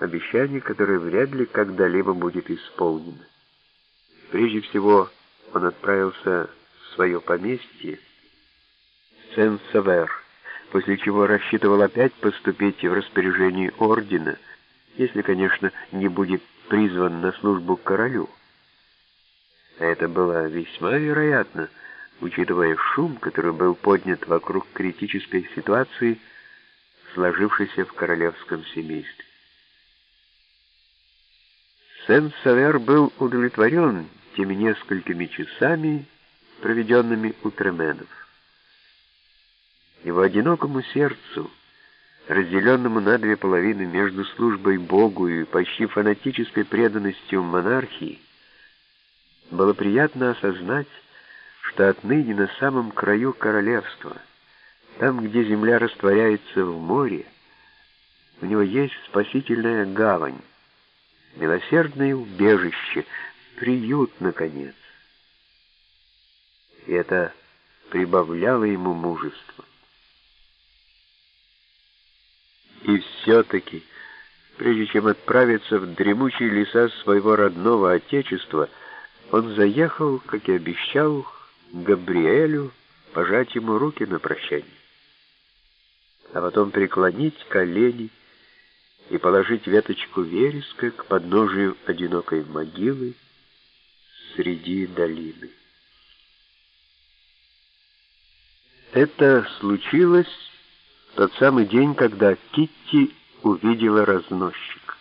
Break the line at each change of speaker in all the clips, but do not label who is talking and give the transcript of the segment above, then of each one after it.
обещание, которое вряд ли когда-либо будет исполнено. Прежде всего, он отправился в свое поместье Сен-Савер, после чего рассчитывал опять поступить в распоряжение ордена, если, конечно, не будет призван на службу к королю. А это было весьма вероятно, учитывая шум, который был поднят вокруг критической ситуации, сложившейся в королевском семействе. Сен-Савер был удовлетворен теми несколькими часами, проведенными у Тременов. Его одинокому сердцу, разделенному на две половины между службой Богу и почти фанатической преданностью монархии, было приятно осознать, что отныне на самом краю королевства, там, где земля растворяется в море, у него есть спасительная гавань, милосердное убежище, приют, наконец. И это прибавляло ему мужество. И все-таки, прежде чем отправиться в дремучие леса своего родного отечества, он заехал, как и обещал, к Габриэлю пожать ему руки на прощание, а потом преклонить колени и положить веточку вереска к подножию одинокой могилы среди долины. Это случилось тот самый день, когда Китти увидела разносчика.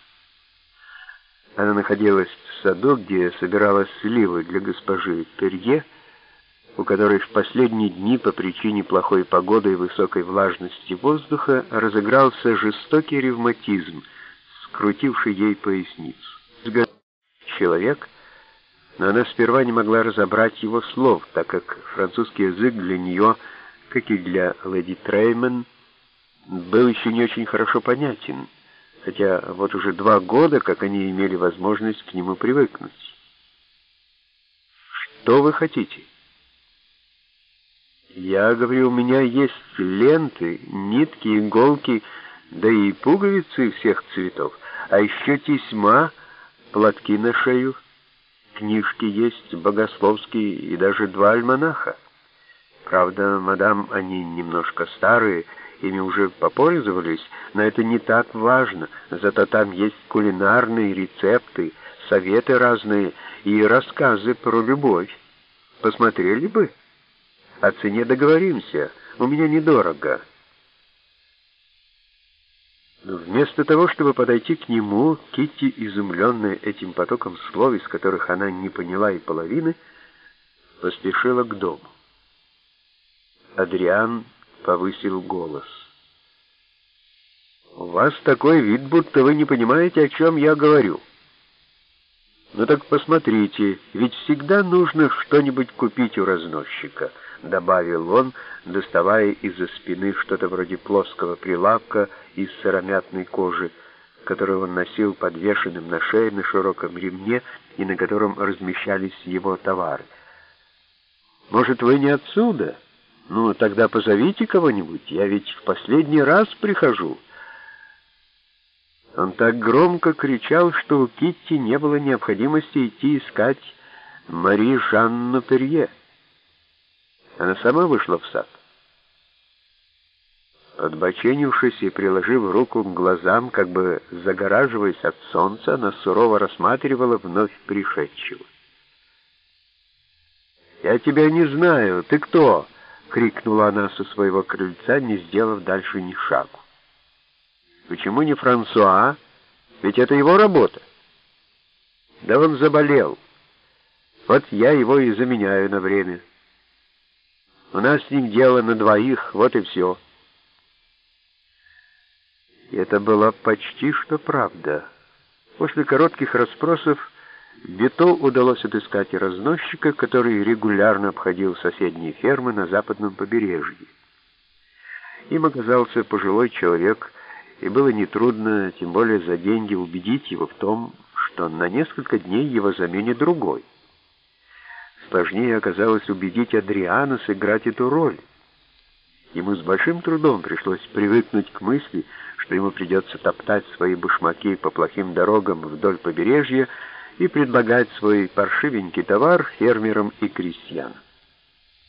Она находилась в саду, где собирала сливы для госпожи Перье, у которой в последние дни по причине плохой погоды и высокой влажности воздуха разыгрался жестокий ревматизм, скрутивший ей поясницу. Человек, но она сперва не могла разобрать его слов, так как французский язык для нее, как и для леди Треймен, был еще не очень хорошо понятен, хотя вот уже два года, как они имели возможность к нему привыкнуть. «Что вы хотите?» Я говорю, у меня есть ленты, нитки, иголки, да и пуговицы всех цветов, а еще тесьма, платки на шею, книжки есть богословские и даже два альманаха. Правда, мадам, они немножко старые, ими уже попользовались, но это не так важно, зато там есть кулинарные рецепты, советы разные и рассказы про любовь. Посмотрели бы? О цене договоримся. У меня недорого. Но вместо того, чтобы подойти к нему, Китти, изумленная этим потоком слов, из которых она не поняла и половины, поспешила к дому. Адриан повысил голос. «У вас такой вид, будто вы не понимаете, о чем я говорю». «Ну так посмотрите, ведь всегда нужно что-нибудь купить у разносчика». — добавил он, доставая из-за спины что-то вроде плоского прилавка из сыромятной кожи, который он носил подвешенным на шее на широком ремне и на котором размещались его товары. «Может, вы не отсюда? Ну, тогда позовите кого-нибудь, я ведь в последний раз прихожу». Он так громко кричал, что у Китти не было необходимости идти искать Мари Жанну Перье. Она сама вышла в сад. Подбоченившись и приложив руку к глазам, как бы загораживаясь от солнца, она сурово рассматривала вновь пришедшего. «Я тебя не знаю. Ты кто?» — крикнула она со своего крыльца, не сделав дальше ни шагу. «Почему не Франсуа? Ведь это его работа». «Да он заболел. Вот я его и заменяю на время». У нас с ним дело на двоих, вот и все. И это была почти что правда. После коротких расспросов Бето удалось отыскать разносчика, который регулярно обходил соседние фермы на западном побережье. Им оказался пожилой человек, и было нетрудно, тем более за деньги, убедить его в том, что на несколько дней его заменит другой. Сложнее оказалось убедить Адриана сыграть эту роль. Ему с большим трудом пришлось привыкнуть к мысли, что ему придется топтать свои башмаки по плохим дорогам вдоль побережья и предлагать свой паршивенький товар фермерам и крестьянам.